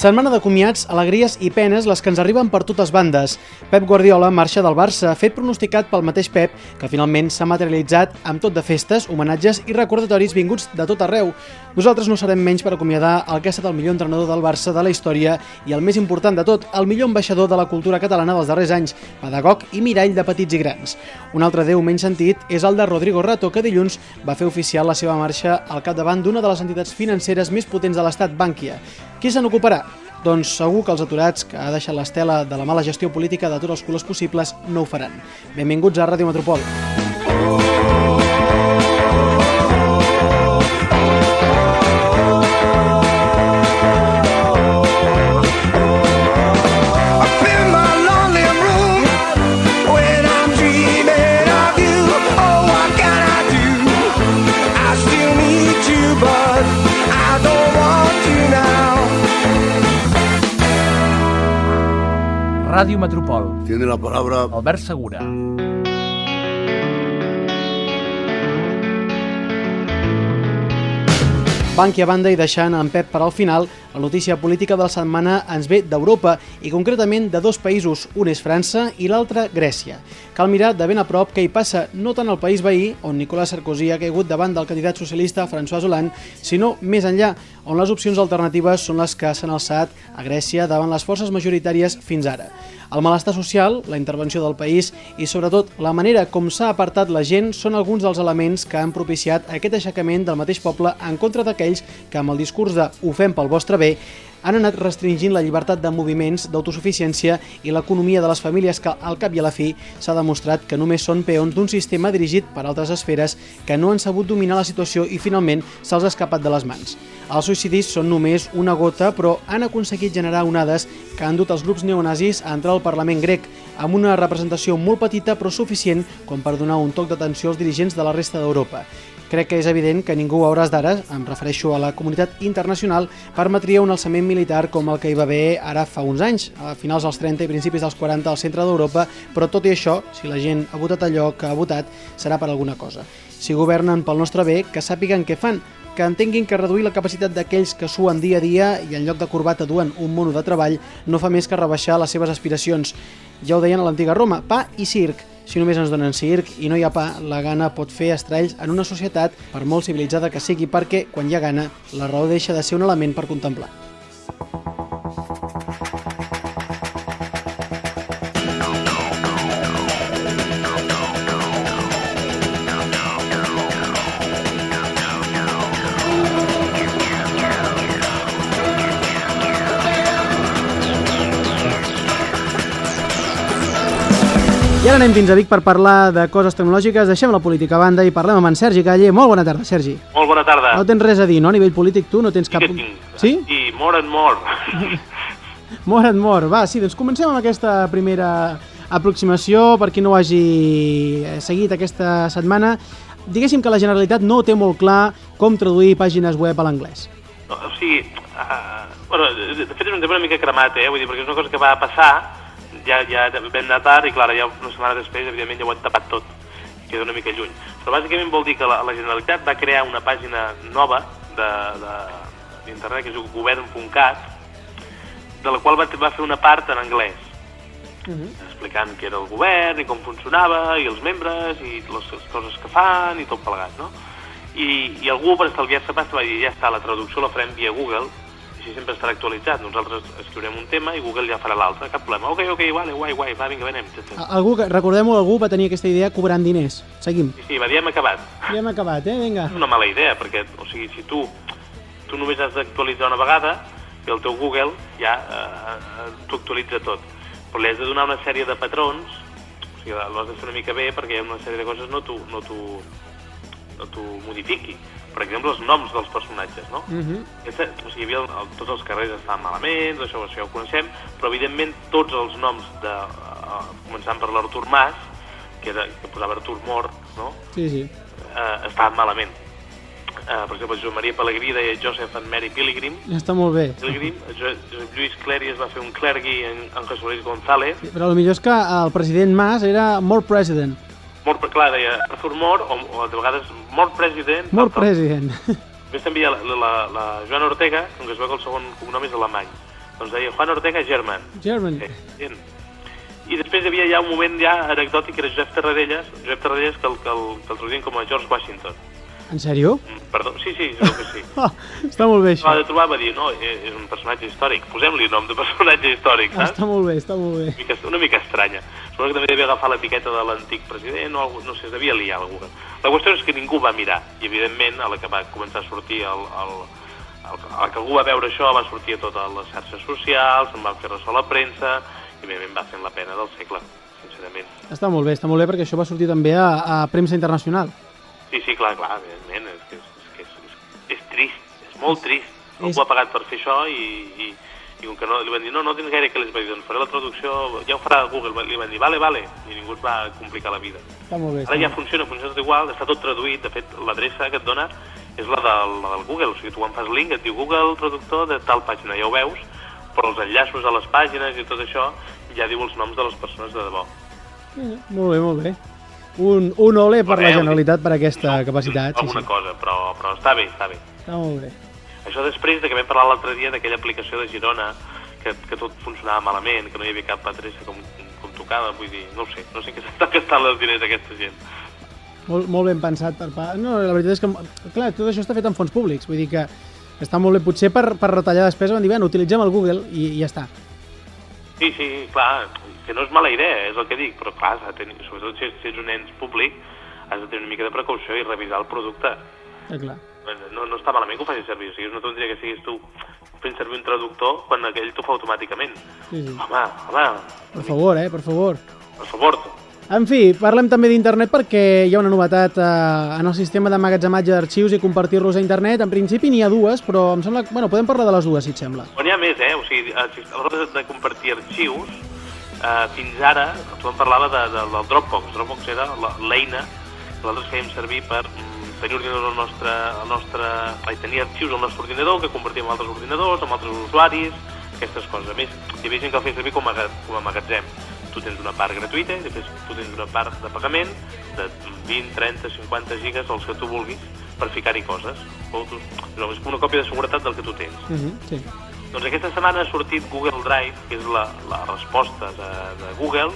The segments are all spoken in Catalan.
Setmana de comiats, alegries i penes les que ens arriben per totes bandes. Pep Guardiola marxa del Barça, fet pronosticat pel mateix Pep, que finalment s'ha materialitzat amb tot de festes, homenatges i recordatoris vinguts de tot arreu. Nosaltres no serem menys per acomiadar el que ha estat el millor entrenador del Barça de la història i el més important de tot, el millor ambaixador de la cultura catalana dels darrers anys, pedagog i mirall de petits i grans. Un altre déu menys sentit és el de Rodrigo Rato, que dilluns va fer oficial la seva marxa al capdavant d'una de les entitats financeres més potents de l'estat, Bankia. Qui se n'ocuparà? Doncs segur que els aturats que ha deixat l'estela de la mala gestió política de tots els colors possibles no ho faran. Benvinguts a Ràdio Metropol. Up Ràdio Metropol, Tiene la palabra Albert Segura. Bankia a banda i deixant en Pep per al final, la notícia política de la setmana ens ve d'Europa i concretament de dos països, un és França i l'altre Grècia. Cal mirar de ben a prop què hi passa no tant al país veí, on Nicolas Sarkozy ha caigut davant del candidat socialista François Hollande, sinó més enllà, on les opcions alternatives són les que s'han alçat a Grècia davant les forces majoritàries fins ara. El malestar social, la intervenció del país i, sobretot, la manera com s'ha apartat la gent són alguns dels elements que han propiciat aquest aixecament del mateix poble en contra d'aquells que, amb el discurs de ho fem pel vostre bé, han anat restringint la llibertat de moviments, d'autosuficiència i l'economia de les famílies que, al cap i a la fi, s'ha demostrat que només són peons d'un sistema dirigit per altres esferes que no han sabut dominar la situació i, finalment, se'ls ha escapat de les mans. Els suïcidis són només una gota, però han aconseguit generar onades que han dut els grups neonazis a entrar al Parlament grec, amb una representació molt petita però suficient com per donar un toc d'atenció als dirigents de la resta d'Europa. Crec que és evident que ningú a hores d'ara, em refereixo a la comunitat internacional, permetria un alçament militar com el que hi va haver ara fa uns anys, a finals dels 30 i principis dels 40 al centre d'Europa, però tot i això, si la gent ha votat allò que ha votat, serà per alguna cosa. Si governen pel nostre bé, que sàpiguen què fan, que entenguin que reduir la capacitat d'aquells que suen dia a dia i en lloc de corbata duen un mono de treball no fa més que rebaixar les seves aspiracions. Ja ho deien a l'antiga Roma, pa i circ. Si només ens donen circ i no hi ha pa, la gana pot fer estralls en una societat per molt civilitzada que sigui perquè, quan hi ha gana, la raó deixa de ser un element per contemplar. Ara anem fins a Vic per parlar de coses tecnològiques, deixem la política a banda i parlem amb en Sergi Calle. Molt bona tarda, Sergi. Molt bona tarda. No tens res a dir, no? A nivell polític tu no tens Sí cap... Sí? Sí, more and more. Mort et mort. Va, sí, doncs comencem amb aquesta primera aproximació, per qui no ho hagi eh, seguit aquesta setmana. Diguéssim que la Generalitat no té molt clar com traduir pàgines web a l'anglès. No, o sigui, uh, bueno, de fet és un tema una mica cremat, eh? Vull dir, perquè és una cosa que va passar, ja, ja vam anar tard i, clar, ja una setmana després, evidentment, ja ho han tapat tot. Queda una mica lluny. Però bàsicament vol dir que la, la Generalitat va crear una pàgina nova d'internet, que es diu govern.cat, de la qual va, va fer una part en anglès, explicant què era el govern i com funcionava, i els membres, i les, les coses que fan, i tot plegat, no? I, i algú, per estalviar-se pasta, va dir, ja està, la traducció la farem via Google, així sempre estarà actualitzat. Nosaltres escriurem un tema i Google ja farà l'altre, cap problema. Ok, ok, vale, guai, guai, va, vinga, venem. Sí, Algú, recordem-ho, algú va tenir aquesta idea cobrant diners. Seguim. sí, va dir, hem acabat. Ja hem acabat, eh? Vinga. És una mala idea, perquè, o sigui, si tu, tu només has d'actualitzar una vegada i el teu Google ja eh, eh, t'ho actualitza tot. Però li has de donar una sèrie de patrons, o sigui, l'has de fer una mica bé perquè hi ha una sèrie de coses no t'ho no no modifiqui. Per exemple, els noms dels personatges, no? Uh -huh. Aquesta, o sigui, hi havia el, tots els carrers estaven malament, això, això ja ho coneixem, però evidentment tots els noms, de, uh, començant per l'Artur Mas, que, era, que posava Artur Mort, no? Sí, sí. eh, estaven malament. Eh, per exemple, Josep Maria Pellegrí deia Joseph and Mary Pilgrim, Està molt bé. Pilgrim, Jo- Josep Lluís Cleri es va fer un clergui en, en José Luis González, Sí, Però el millor és que el president Mas era more president. Mort, clar, deia Arthur Mort, o, o de vegades Mort President. Arthur. president. Després també hi ha la, la, la Joana Ortega, com que es veu que el segon cognom és alemany. Doncs deia Juan Ortega German. German. Eh. I després hi havia ja un moment ja anecdòtic, que era Josep Tarradellas, Josep Tarradellas que el, que el, que el traduïen com a George Washington. En sèrio? Perdó, sí, sí, crec que sí. Oh, està molt bé, això. Va de trobar, va dir, no, eh, és un personatge històric, posem-li nom de personatge històric, saps? Està molt bé, està molt bé. Una mica, una mica estranya. Suposo que també devia agafar l'etiqueta de l'antic president o no sé, devia liar algú. La qüestió és que ningú va mirar i, evidentment, a la que va començar a sortir el, el, el, la que algú va veure això va sortir a totes les xarxes socials, se'n van fer ressò a la premsa i, evidentment, va fent la pena del segle, sincerament. Està molt bé, està molt bé perquè això va sortir també a, a premsa internacional. Sí, sí, clar, clar, evidentment, és que és, és, que és, és, és trist, és molt trist. Algú És- ha pagat per fer això i, i, i com que no, li van dir, no, no tens gaire que les dir, doncs faré la traducció, ja ho farà Google, li van dir, vale, vale, i ningú es va complicar la vida. Està molt bé. Ara ja funciona, funciona tot igual, està tot traduït, de fet, l'adreça que et dona és la del, la del Google, o sigui, tu quan fas link et diu Google traductor de tal pàgina, ja ho veus, però els enllaços a les pàgines i tot això ja diu els noms de les persones de debò. Eh, Molt bé, molt bé. Un, un ole per la Generalitat per aquesta capacitat. Sí, Alguna sí. cosa, però, però està bé, està bé. Està molt bé. Això després de que vam parlar l'altre dia d'aquella aplicació de Girona, que, que tot funcionava malament, que no hi havia cap adreça com, com tocava, vull dir, no sé, no sé què s'està gastant els diners d'aquesta gent. Molt, molt ben pensat per part... No, la veritat és que, clar, tot això està fet amb fons públics, vull dir que està molt bé. Potser per, per retallar despesa van dir, bueno, utilitzem el Google i, i ja està. Sí, sí, clar, que no és mala idea, és el que dic, però clar, de tenir, sobretot si, si ets un ens públic, has de tenir una mica de precaució i revisar el producte. Eh, clar. No, no està malament que ho facis servir, o sigui, és una tonteria que siguis tu fent servir un traductor quan aquell t'ho fa automàticament. Sí, sí. Home, home, Per favor, eh, per favor. per favor. En fi, parlem també d'internet perquè hi ha una novetat eh, en el sistema d'emmagatzematge d'arxius i compartir-los a internet. En principi n'hi ha dues, però em sembla... Bueno, podem parlar de les dues, si et sembla. Però n'hi ha més, eh? O sigui, a l'hora de compartir arxius, eh, fins ara, tu em parlava de, de, del Dropbox. Dropbox era l'eina que nosaltres fèiem servir per mm, tenir ordinador al nostre, al nostre... Ai, tenir arxius al nostre ordinador, que compartíem amb altres ordinadors, amb altres usuaris, aquestes coses. A més, hi havia gent que el feia servir com a, com a magatzem. Tu tens una part gratuïta i després tu tens una part de pagament de 20, 30, 50 gigas, els que tu vulguis, per ficar-hi coses. Fotos... No, és una còpia de seguretat del que tu tens. Uh -huh, sí. Doncs aquesta setmana ha sortit Google Drive, que és la, la resposta de, de Google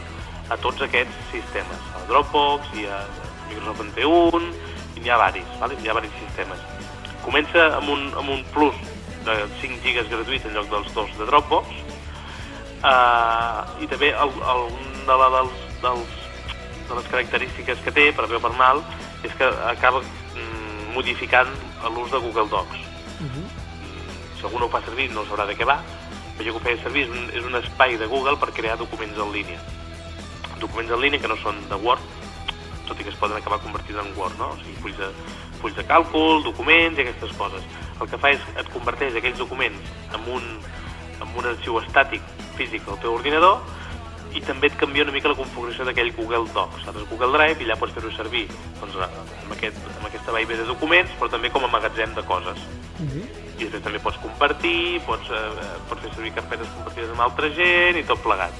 a tots aquests sistemes. A Dropbox, i a Microsoft en té un, i n'hi ha varis, vale? hi ha varis sistemes. Comença amb un, amb un plus de 5 gigas gratuïts en lloc dels dos de Dropbox, uh, i també el, el, de, la, dels, dels, de les característiques que té, per bé o per mal, és que acaba mm, modificant l'ús de Google Docs Uh -huh. Si algú no ho fa servir no sabrà de què va, però jo que ho feia servir és un, és un espai de Google per crear documents en línia. Documents en línia que no són de Word, tot i que es poden acabar convertint en Word, no? O sigui, fulls de, fulls de càlcul, documents i aquestes coses. El que fa és et converteix aquells documents en un, en un arxiu estàtic físic al teu ordinador i també et canvia una mica la configuració d'aquell Google Docs. Altres Google Drive i allà pots fer-ho servir doncs, amb, aquest, amb aquesta vaivé de documents, però també com a magatzem de coses Uh -huh. I després també pots compartir, pots, eh, pots fer servir carpetes compartides amb altra gent i tot plegat.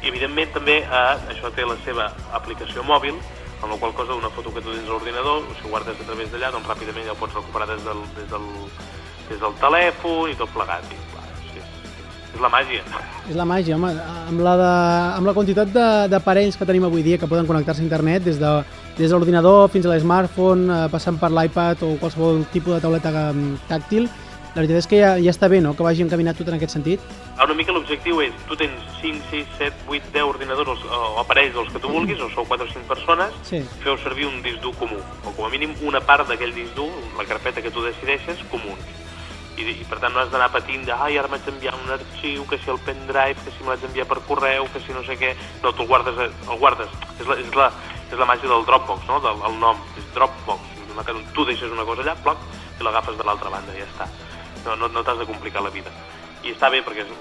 I evidentment també eh, això té la seva aplicació mòbil, amb la qual cosa una foto que tu tens a l'ordinador, si ho guardes a través d'allà, doncs ràpidament ja ho pots recuperar des del, des del, des del telèfon i tot plegat. I, és, la màgia. És la màgia, home. Amb la, de, amb la quantitat de- d'aparells que tenim avui dia que poden connectar-se a internet, des de des de l'ordinador fins a l'smartphone, eh, passant per l'iPad o qualsevol tipus de tauleta eh, tàctil, la veritat és que ja, ja està bé, no?, que vagi encaminat tot en aquest sentit. Ara una mica l'objectiu és, tu tens 5, 6, 7, 8, 10 ordinadors o, o aparells dels que tu vulguis, o sou 4 o 5 persones, Sí. feu servir un disc dur comú, o com a mínim una part d'aquell disc dur, la carpeta que tu decideixes, comuns. I, i per tant no has d'anar patint de ai, ara m'haig d'enviar un arxiu, que si el pendrive, que si me l'haig d'enviar per correu, que si no sé què... No, tu el guardes, a- el guardes. És la, és la, és la màgia del Dropbox, no? Del, el nom, és Dropbox. Una Tu deixes una cosa allà, ploc, i l'agafes de l'altra banda, i ja està. No, no, no t'has de complicar la vida. I està bé perquè és,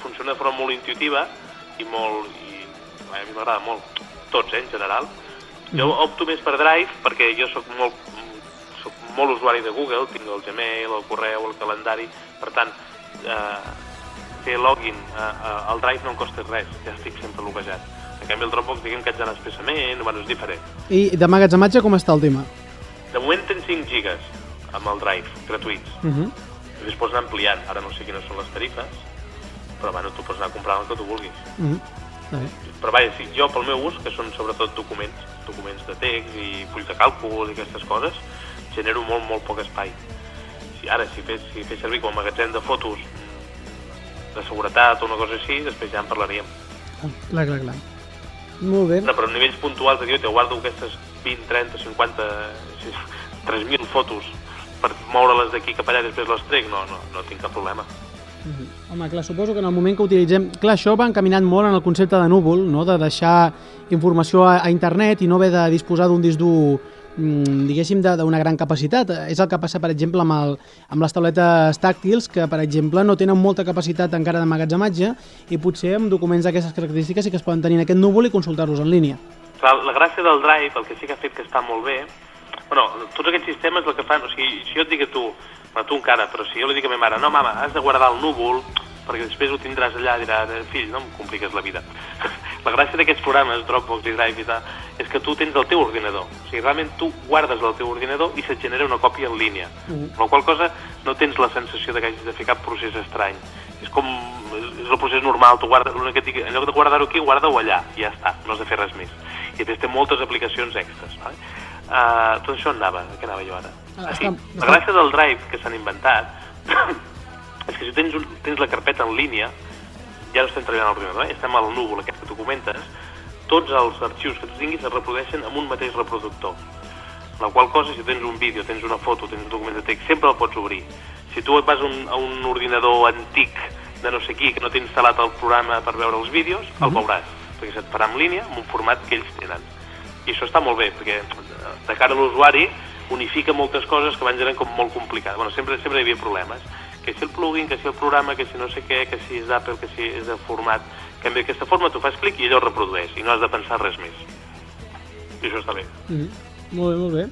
funciona de forma molt intuitiva i molt... I, a mi m'agrada molt. tots, eh, en general. Jo opto més per Drive perquè jo sóc molt, molt usuari de Google, tinc el Gmail, el correu, el calendari, per tant, eh, fer login eh, eh, al Drive no em costa res, ja estic sempre loguejat. En canvi, el Dropbox, diguem que haig d'anar expressament, bueno, és diferent. I de magatzematge com està el tema? De moment tens 5 gigas amb el Drive, gratuïts. Uh -huh. I després anar ampliant. Ara no sé quines són les tarifes, però bueno, tu pots anar comprant el que tu vulguis. Uh -huh. Bé. Però vaja, sí, jo pel meu ús, que són sobretot documents, documents de text i fulls de càlcul i aquestes coses, genero molt, molt poc espai. Si, ara, si fes, si fes servir com a magatzem de fotos de seguretat o una cosa així, després ja en parlaríem. Clar, clar, clar. Molt bé. No, però a nivells puntuals de dir, te guardo aquestes 20, 30, 50, sí, 3.000 fotos per moure-les d'aquí cap allà i després les trec, no, no, no tinc cap problema. Home, clar, suposo que en el moment que utilitzem... Clar, això va encaminat molt en el concepte de núvol, no? de deixar informació a, a internet i no haver de disposar d'un disc dur diguéssim, de- d'una gran capacitat. És el que passa, per exemple, amb, el, amb les tauletes tàctils, que, per exemple, no tenen molta capacitat encara d'emmagatzematge i potser amb documents d'aquestes característiques sí que es poden tenir en aquest núvol i consultar-los en línia. Clar, la gràcia del Drive, el que sí que ha fet que està molt bé, bueno, tots aquests sistemes el que fan, o sigui, si jo et dic a tu, bueno, tu encara, però si jo li dic a ma mare, no mama, has de guardar el núvol, perquè després ho tindràs allà, dirà, fill, no em compliques la vida. La gràcia d'aquests programes, Dropbox i Drive i tal, és que tu tens el teu ordinador. O sigui, realment tu guardes el teu ordinador i se't genera una còpia en línia. Mm. La qual cosa no tens la sensació de que hagis de fer cap procés estrany. És com, és el procés normal, tu guardes, que et dic, en lloc de guardar-ho aquí, guarda-ho allà, i ja està, no has de fer res més. I després té moltes aplicacions extres. Vale? Uh, tot això anava, què anava jo ara? Ah, sí, la gràcia del Drive que s'han inventat és que si tens, un, tens la carpeta en línia, ja no estem treballant a l'ordinador, eh? estem al núvol aquest que tu comentes, tots els arxius que tu tinguis es reprodueixen amb un mateix reproductor. La qual cosa, si tens un vídeo, tens una foto, tens un document de text, sempre el pots obrir. Si tu et vas a un, a un ordinador antic de no sé qui, que no té instal·lat el programa per veure els vídeos, el veuràs, perquè se't farà en línia, en un format que ells tenen. I això està molt bé, perquè de cara a l'usuari unifica moltes coses que abans eren com molt complicades. Bueno, sempre, sempre hi havia problemes. Que si el plugin, que si el programa, que si no sé què, que si és d'Apple, que si és de format... Que en d'aquesta forma tu fas clic i allò reprodueix i no has de pensar res més. I això està bé. Mm Molt bé, molt bé.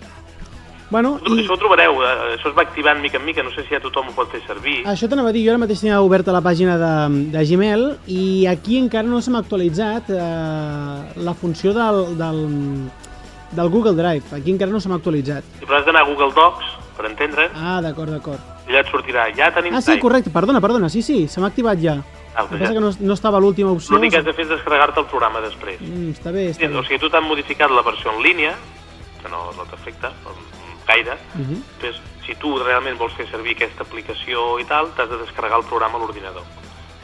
Bueno, I... i Això ho trobareu, eh, això es va activant mica en mica, no sé si ja tothom ho pot fer servir. això t'anava a dir, jo ara mateix tenia oberta la pàgina de, de Gmail i aquí encara no s'ha actualitzat eh, la funció del, del, del Google Drive. Aquí encara no s'ha actualitzat. I però has d'anar a Google Docs, per entendre, Ah, d'acord, d'acord. Allà et sortirà, ja tenim Ah, sí, Drive. correcte, perdona, perdona, sí, sí, se m'ha activat ja. Ah, El que passa ja. que no, no estava l'última opció. L'únic que has de fer és descarregar-te el programa després. Mm, està bé, està Sí, bé. o sigui, tu t'han modificat la versió en línia, que no, no t'afecta gaire, Uh -huh. Després, si tu realment vols fer servir aquesta aplicació i tal, t'has de descarregar el programa a l'ordinador.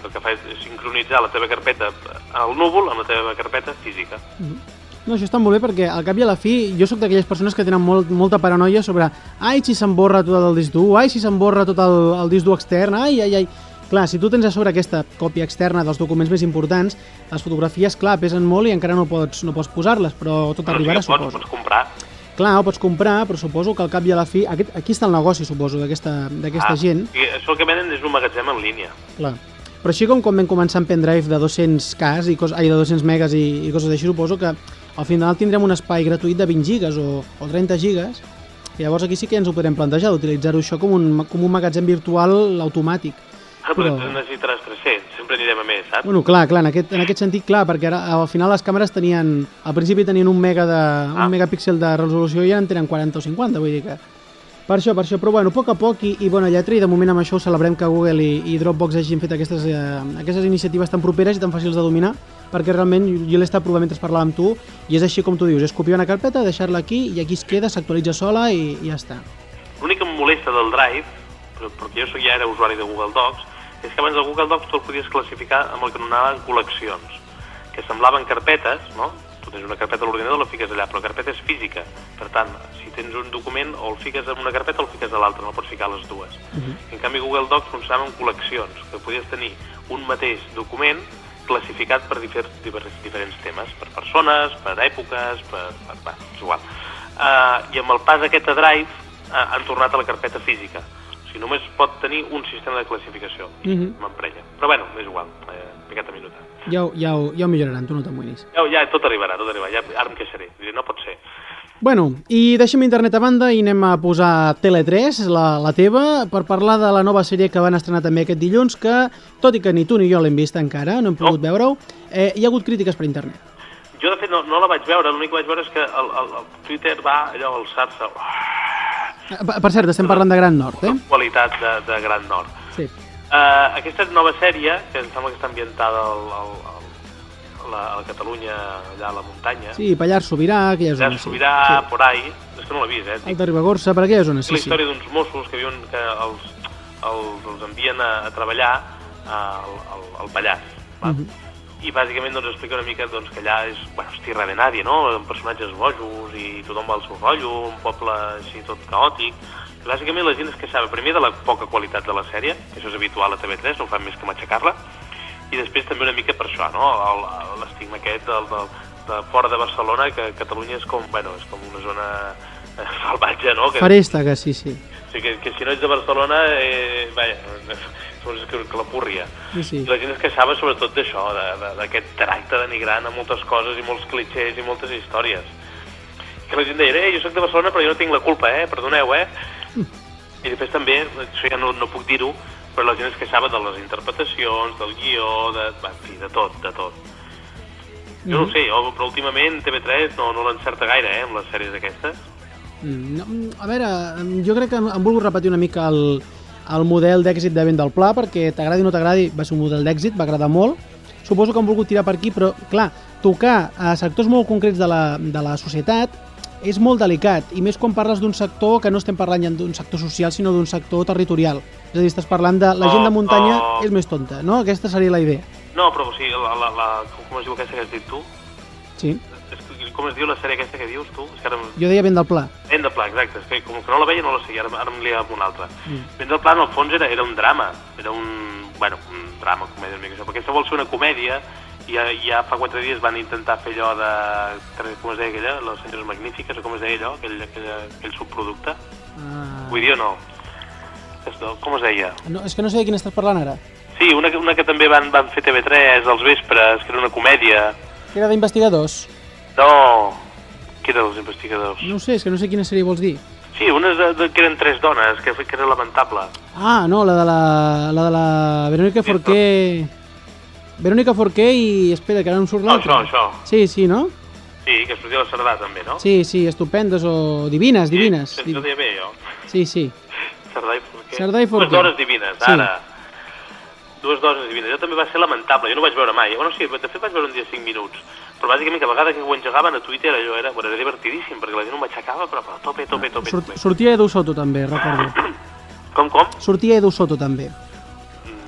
El que fa és sincronitzar la teva carpeta al núvol amb la teva carpeta física. No, això està molt bé perquè al cap i a la fi jo sóc d'aquelles persones que tenen molt, molta paranoia sobre ai, si s'emborra tot el disc dur, ai, si s'emborra tot el, el disc dur extern, ai, ai, ai. Clar, si tu tens a sobre aquesta còpia externa dels documents més importants, les fotografies, clar, pesen molt i encara no pots, no pots posar-les, però tot Però arribarà, que pots, suposo. pots comprar. Clar, ho pots comprar, però suposo que al cap i a la fi... Aquest, aquí està el negoci, suposo, d'aquesta d'aquesta gent. I això que venen és un magatzem en línia. Clar. Però així com quan vam començar amb pendrive de 200K i cos, ai, de 200 megas i, i coses així, suposo que al final tindrem un espai gratuït de 20 gigas o, o 30 gigas i llavors aquí sí que ens ho podrem plantejar, d'utilitzar-ho això com un, com un magatzem virtual automàtic. Ah, però Però- necessitaràs 300, sempre anirem a més, saps? Bueno, clar, clar, en aquest, en aquest sentit, clar, perquè ara, al final les càmeres tenien, al principi tenien un, mega de, Ah. un megapíxel de resolució i ara en tenen 40 o 50, vull dir que... Per això, per això, però bueno, a poc a poc i, i bona lletra i de moment amb això celebrem que Google i, i Dropbox hagin fet aquestes, eh, aquestes iniciatives tan properes i tan fàcils de dominar perquè realment jo, l'he estat provant mentre parlàvem amb tu i és així com tu dius, és copiar una carpeta, deixar-la aquí i aquí es queda, s'actualitza sola i, i ja està. L'únic que em molesta del Drive, però, perquè jo soc, ja era usuari de Google Docs, és que abans el Google Docs tu el podies classificar amb el que anomenaven col·leccions, que semblaven carpetes, no? Tu tens una carpeta a l'ordinador, la fiques allà, però la carpeta és física. Per tant, si tens un document, o el fiques en una carpeta o el fiques a l'altra, no pots ficar les dues. En canvi, Google Docs funcionava en col·leccions, que podies tenir un mateix document classificat per difer diferents, diferents temes, per persones, per èpoques, per... per va, és igual. Uh, I amb el pas aquest a Drive uh, han tornat a la carpeta física. O sigui, només pot tenir un sistema de classificació. Mhm. M'emprenya. Però bueno, és igual, eh, picat a minuta. Ja, ho- ja, ho, ja ho milloraran, tu no t'amoïnis. Ja, ja tot arribarà, tot arribarà, ja, ara em queixaré. Diré, no pot ser. Bueno, i deixem internet a banda i anem a posar Tele3, la, la teva, per parlar de la nova sèrie que van estrenar també aquest dilluns, que, tot i que ni tu ni jo l'hem vist encara, no hem pogut No. veure-ho, eh, hi ha hagut crítiques per internet. Jo, de fet, no, no la vaig veure, l'únic que vaig veure és que el, el, el Twitter va allò alçar-se. Eh, Per per cert, estem parlant de Gran Nord, eh? Qualitat de, de Gran Nord. Sí. Uh, aquesta nova sèrie, que em sembla que està ambientada al, al, la, a la Catalunya, allà a la muntanya, Sí, Pallars Sobirà, aquella zona. sí. Sobirà, Sí. por ahí, és que no l'he vist, eh? Alta Ribagorça, per aquella zona, és sí, la sí. història d'uns Mossos que viuen, que els, els, els envien a, a treballar al, al, al Pallars, va? Mhm. i bàsicament doncs, explica una mica doncs, que allà és, bueno, és tierra de nadie, no? Amb personatges bojos i tothom va al seu rotllo, un poble així tot caòtic. Bàsicament la gent es queixava primer de la poca qualitat de la sèrie, que això és habitual a TV3, no fan més que matxacar-la, i després també una mica per això, no? L'estigma aquest del, del, de fora de Barcelona, que Catalunya és com, bueno, és com una zona eh, salvatge, no? Que, Faresta, que sí, sí. o sigui, que, que si no ets de Barcelona, eh, vaja, és que, que la púrria. Sí, sí. I la gent es queixava sobretot d'això, d'aquest tracte denigrant a moltes coses i molts clichés i moltes històries. Que la gent deia, eh, jo sóc de Barcelona però jo no tinc la culpa, eh, perdoneu, eh. I després també, això ja no, no puc dir-ho, però la gent es queixava de les interpretacions, del guió, de, va, en fi, de tot, de tot. Jo no ho sé, jo, però últimament TV3 no, no l'encerta gaire, eh, amb les sèries aquestes. Mm, No, mm, a veure, mm, jo crec que han volgut repetir una mica el, el model d'èxit de Vent del Pla, perquè t'agradi o no t'agradi, va ser un model d'èxit, va agradar molt. Suposo que han volgut tirar per aquí, però, clar, tocar a sectors molt concrets de la, de la societat és molt delicat, i més quan parles d'un sector que no estem parlant ja d'un sector social, sinó d'un sector territorial. És a dir, estàs parlant de la gent de Oh, muntanya oh. és més tonta, no? Aquesta seria la idea. No, però o sigui, la, la, la, com es diu aquesta que has dit tu? Sí. Com es diu la sèrie aquesta que dius tu? És que ara... Jo deia Vent del Pla. Vent de Pla, exacte. És que com que no la veia no la sé, ara, ara em lia amb una altra. Mm. Vent del Pla, en el fons, era, era un drama. Era un... Bueno, un drama, comèdia, una mica això. Perquè aquesta vol ser una comèdia ja, ja fa quatre dies van intentar fer allò de... Com es deia aquella? Les senyores magnífiques, o com es deia allò? Aquell, aquell, aquell subproducte. Ah, Vull dir o no? Esto, com es deia? no, és que no sé de quin estàs parlant ara. Sí, una, una que també van, van fer TV3 als vespres, que era una comèdia. Que era d'investigadors. No, que era dels investigadors. No sé, és que no sé quina sèrie vols dir. Sí, unes de, de, que eren tres dones, que, que era lamentable. Ah, no, la de la, la, de la Verónica Sí, Forqué... Verónica Forqué i... Espera, que ara em surt No, l'altre. això, això. Sí, sí, no? Sí, que sortia la Cerdà també, no? Sí, sí, estupendes o divines, divines. Sí, se'ns ho deia bé, jo. Sí, sí. Cerdà i Forquer. Cerdà i Forquer. Dues dones divines, Sí. ara. Dues dones divines. Jo també va ser lamentable, jo no vaig veure mai. Bueno, sí, de fet vaig veure un dia 5 minuts. Però bàsicament cada vegada que ho engegaven a Twitter allò era, bueno, era divertidíssim, perquè la gent ho matxacava, però, però a tope, tope, tope, Sort, tope. sortia Edu Soto també, recordo. Com, com? Sortia Edu Soto també.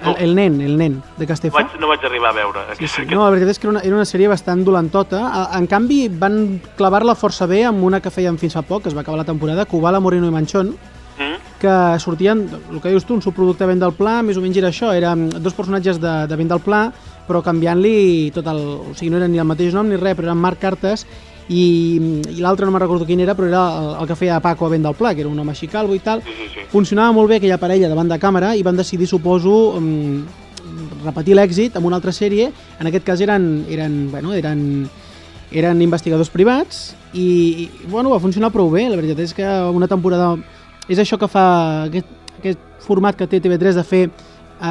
El, el nen, el nen de no, Castelló. vaig, no vaig arribar a veure. Sí, Aquest, sí. aquest... No, la veritat és que era una, era una sèrie bastant dolentota. A- En canvi, van clavar-la força bé amb una que feien fins fa poc, que es va acabar la temporada, Cubala, Moreno i Manchón, Mm? que sortien, el que dius tu, un subproducte de del Pla, més o menys era això, eren dos personatges de, de Vent del Pla, però canviant-li tot el... O sigui, no eren ni el mateix nom ni res, però eren Marc Cartes, i, i l'altre no me'n recordo quin era, però era el, el que feia Paco a Vent del Pla, que era un home així calvo i tal. Sí, sí, sí. Funcionava molt bé aquella parella davant de càmera i van decidir, suposo, mm, repetir l'èxit amb una altra sèrie. En aquest cas eren, eren, bueno, eren, eren investigadors privats i, i, bueno, va funcionar prou bé. La veritat és que una temporada... És això que fa aquest, aquest format que té TV3 de fer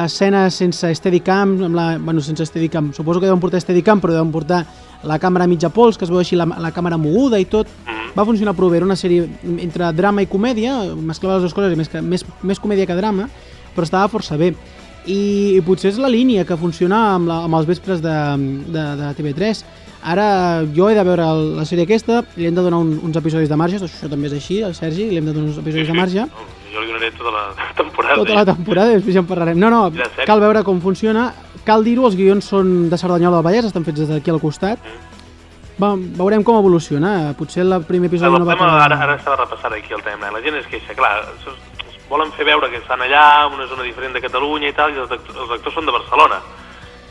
escenes sense Steadicam, amb la, bueno, sense Steadicam, suposo que deuen portar Steadicam, però deuen portar la càmera a mitja pols, que es veu així la, la càmera moguda i tot. Mm. Va funcionar prou bé, era una sèrie entre drama i comèdia, mesclava les dues coses, més, que, més, més comèdia que drama, però estava força bé. I, i potser és la línia que funciona amb, la, amb els vespres de, de, de TV3. Ara jo he de veure el, la sèrie aquesta, li hem de donar un, uns episodis de marge, això també és així, al Sergi, li hem de donar uns episodis de marge, No, Jo li donaré tota la temporada. tota la temporada, després ja en parlarem. No, no, cal veure com funciona, cal dir-ho, els guions són de Cerdanyola del Vallès, estan fets des d'aquí al costat, Va, veurem com evoluciona. Potser el primer episodi el no va tema, quedar... ara, ara estava repassant aquí el tema. La gent es queixa, clar, es, volen fer veure que estan allà, una zona diferent de Catalunya i tal, i els, actors, els actors són de Barcelona.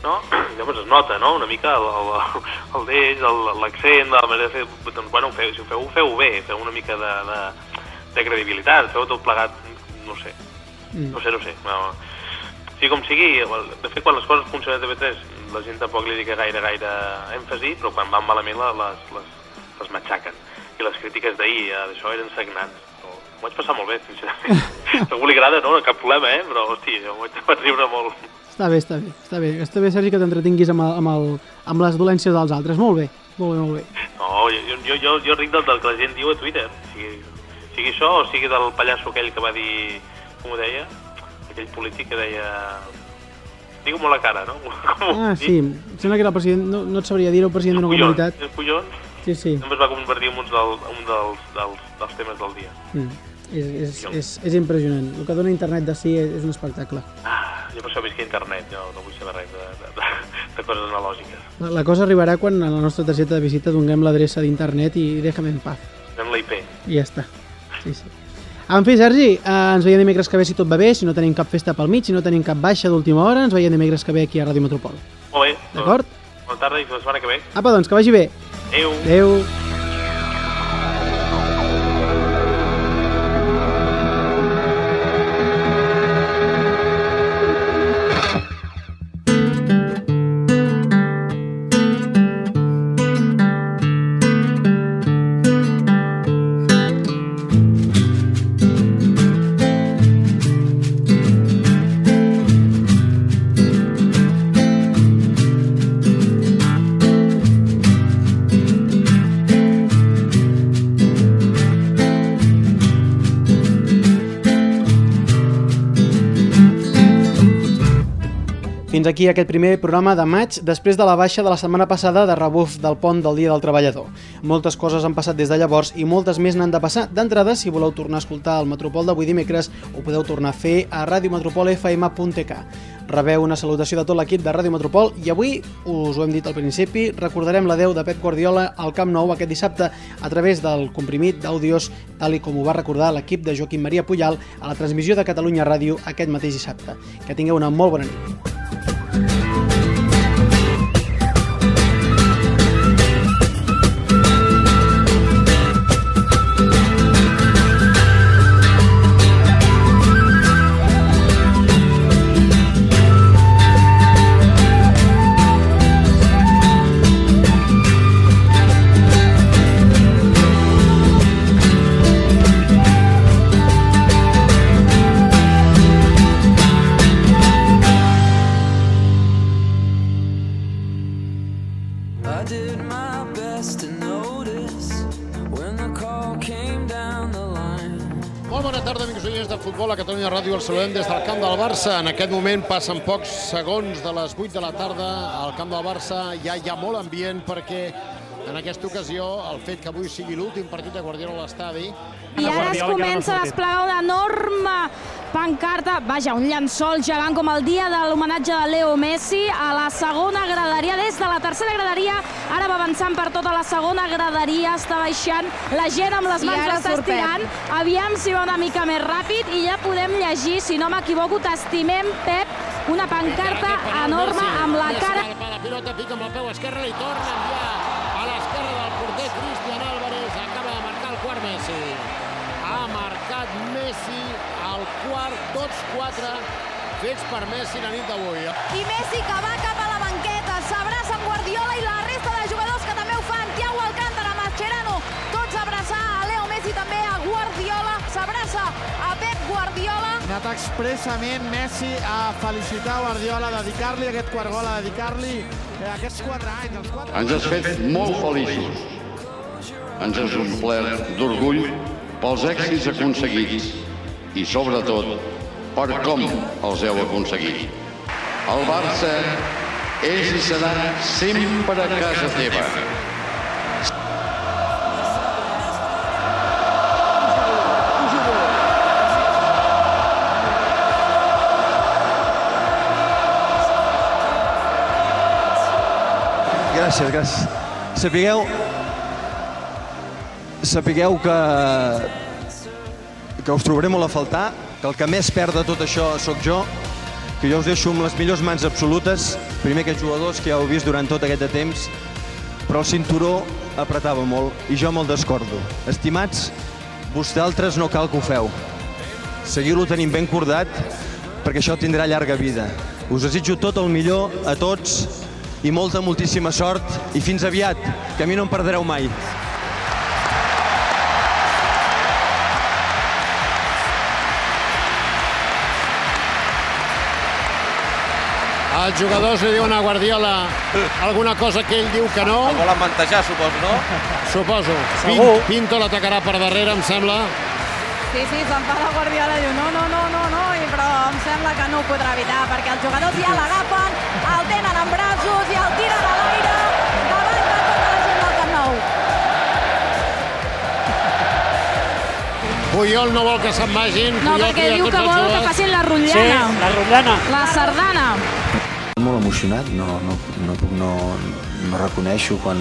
No? Llavors es nota, no?, una mica el, el, el d'ells, el- l'accent, la manera de fer... Doncs, bueno, feu, si ho feu, ho feu bé, feu una mica de, de, de credibilitat, feu tot plegat, no sé, Mm. no sé, no sé. No. Sí, com sigui, de fet, quan les coses funcionen a TV3 la gent tampoc li dedica gaire, gaire èmfasi, però quan van malament la- les, les, les matxaquen. I les crítiques d'ahir d'això eren sagnants. Però M'ho vaig passar molt bé, sincerament. algú li agrada, no? Cap problema, eh? Però, hosti, jo vaig, vaig riure molt. Està bé, està bé, està bé. Està bé, Sergi, que t'entretinguis amb, el, amb, el, amb les dolències dels altres. Molt bé, molt bé, molt bé. No, jo, jo, jo, jo ric del, del que la gent diu a Twitter. Sigui, sigui això o sigui del pallasso aquell que va dir, com ho deia? Aquell polític que deia... Digue molt la cara, no? Com Ah, sí, em sembla que era el president, no, no et sabria dir, el president d'una comunitat. el collons, Sí, sí. només va convertir en un, del, un dels, dels, dels temes del dia. Mm. És, és, és, és impressionant. El que dona internet de si és, és un espectacle. Ah, jo per això visc a internet, jo no vull saber res de, de, de, de coses analògiques. La, la cosa arribarà quan a la nostra targeta de visita donem l'adreça d'internet i déjame en paz. Anem la IP. I ja està. Sí, sí. En fi, Sergi, eh, ens veiem dimecres que ve si tot va bé, si no tenim cap festa pel mig, si no tenim cap baixa d'última hora, ens veiem dimecres que ve aquí a Ràdio Metropol. Molt bé. D'acord? Bona tarda i fins la setmana que ve. Apa, doncs, que vagi bé. Adéu. Adéu. Fins aquí aquest primer programa de maig després de la baixa de la setmana passada de rebuf del pont del Dia del Treballador. Moltes coses han passat des de llavors i moltes més n'han de passar. D'entrada, si voleu tornar a escoltar el Metropol d'avui dimecres, ho podeu tornar a fer a radiometropolfm.tk. Rebeu una salutació de tot l'equip de Ràdio Metropol i avui, us ho hem dit al principi, recordarem l'adeu de Pep Guardiola al Camp Nou aquest dissabte a través del comprimit d'àudios, tal i com ho va recordar l'equip de Joaquim Maria Pujal a la transmissió de Catalunya Ràdio aquest mateix dissabte. Que tingueu una molt bona nit. I saludem des del camp del Barça. En aquest moment passen pocs segons de les 8 de la tarda. Al camp del Barça ja hi ha molt ambient perquè en aquesta ocasió el fet que avui sigui l'últim partit de Guardiola a l'estadi. I ara es comença a desplegar una enorme pancarta, vaja, un llençol gegant com el dia de l'homenatge de Leo Messi a la segona graderia, des de la tercera graderia, ara va avançant per tota la segona graderia, està baixant, la gent amb les mans l'està estirant, aviam si va una mica més ràpid i ja podem llegir, si no m'equivoco, t'estimem, Pep, una pancarta enorme amb la cara... La pilota pica amb el peu esquerre i torna a enviar a l'esquerra del porter Cristian Álvarez. Acaba de marcar el quart Messi. Ha marcat Messi al quart, tots quatre fets per Messi la nit d'avui. I Messi que va cap a la banqueta, s'abraça amb Guardiola i la a Pep Guardiola. Ha anat expressament Messi a felicitar Guardiola, a dedicar-li aquest quart gol, a dedicar-li eh, aquests quatre anys, els quatre Ens has fet molt feliços. Ens has omplert d'orgull pels èxits aconseguits i, sobretot, per com els heu aconseguit. El Barça és i serà sempre a casa teva. Gràcies, gràcies. Sapigueu... Sapigueu que... que us trobaré molt a faltar, que el que més perd de tot això sóc jo, que jo us deixo amb les millors mans absolutes, primer aquests jugadors que ja heu vist durant tot aquest temps, però el cinturó apretava molt i jo me'l descordo. Estimats, vosaltres no cal que ho feu. Seguiu-lo tenint ben cordat perquè això tindrà llarga vida. Us desitjo tot el millor a tots i molta, moltíssima sort i fins aviat, que a mi no em perdreu mai. Els jugadors li diuen a Guardiola alguna cosa que ell diu que no. El volen mantejar, suposo, no? Suposo. Segur. Pinto l'atacarà per darrere, em sembla. Sí, sí, s'enfada Guardiola i diu no, no, no, no, no, però em sembla que no ho podrà evitar perquè els jugadors ja l'agafen, el tenen en braços i el tiren a l'aire davant de tota la gent del Camp Nou. Puyol no vol que se'n vagin. No, Puyol perquè diu que vol que facin la rotllana. Sí, la rotllana. La sardana. Molt emocionat, no, no, no puc no, no reconeixo quan,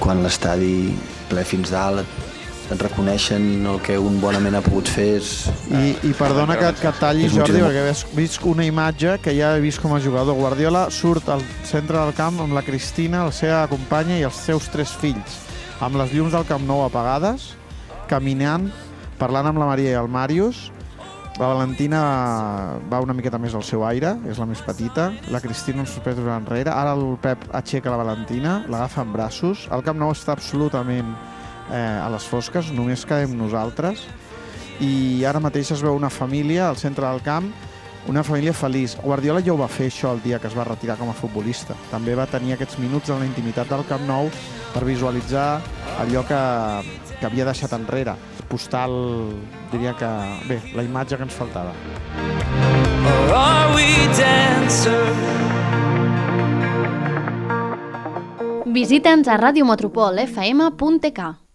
quan l'estadi ple fins dalt reconeixen el que un bonament ha pogut fer és... I, i perdona que, que et talli, Jordi, perquè has vist una imatge que ja he vist com a jugador. Guardiola surt al centre del camp amb la Cristina, la seva companya i els seus tres fills, amb les llums del Camp Nou apagades, caminant, parlant amb la Maria i el Màrius. La Valentina va una miqueta més al seu aire, és la més petita. La Cristina uns pesos enrere. Ara el Pep aixeca la Valentina, l'agafa en braços. El Camp Nou està absolutament eh, a les fosques, només quedem nosaltres i ara mateix es veu una família al centre del camp, una família feliç. Guardiola ja ho va fer això el dia que es va retirar com a futbolista. També va tenir aquests minuts en la intimitat del Camp Nou per visualitzar allò que, que havia deixat enrere. Postal, diria que... Bé, la imatge que ens faltava. Or are we dancers? Visita'ns a radiometropolfm.tk